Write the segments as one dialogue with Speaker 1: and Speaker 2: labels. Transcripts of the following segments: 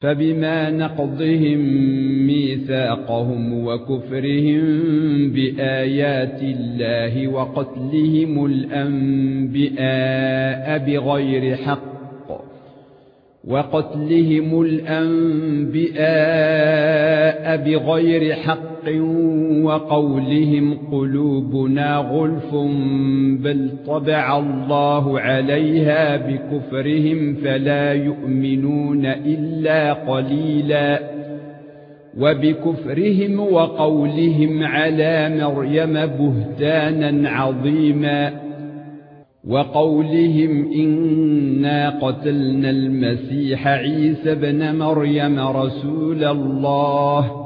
Speaker 1: فَبِمَا نَقْضِهِمْ مِيثَاقَهُمْ وَكُفْرِهِمْ بِآيَاتِ اللَّهِ وَقَتْلِهِمُ الْأَنبِيَاءَ بِغَيْرِ حَقٍّ وَقَتْلِهِمُ الْأَنبِيَاءَ بِغَيْرِ حَقٍّ وقولهم قلوبنا غلف بل طبع الله عليها بكفرهم فلا يؤمنون الا قليلا وبكفرهم وقولهم على مريم بهتانا عظيما وقولهم إنا قتلنا المسيح عيسى ابن مريم رسول الله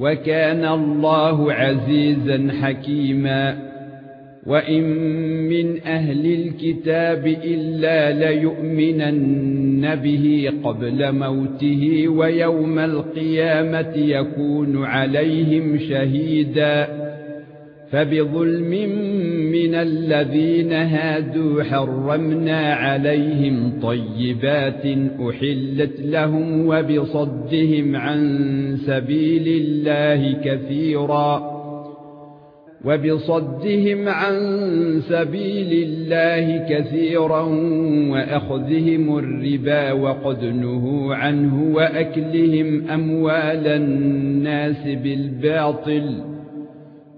Speaker 1: وَكَانَ اللَّهُ عَزِيزًا حَكِيمًا وَإِن مِّنْ أَهْلِ الْكِتَابِ إِلَّا لَيُؤْمِنَنَّ بِهِ قَبْلَ مَوْتِهِ وَيَوْمَ الْقِيَامَةِ يَكُونُ عَلَيْهِمْ شَهِيدًا فبظلم من الذين هادوا حرمنا عليهم طيبات احلت لهم وبصدهم عن سبيل الله كثيرا وبصدهم عن سبيل الله كثيرا واخذهم الربا وقد نهوا عنه واكلهم اموال الناس بالباطل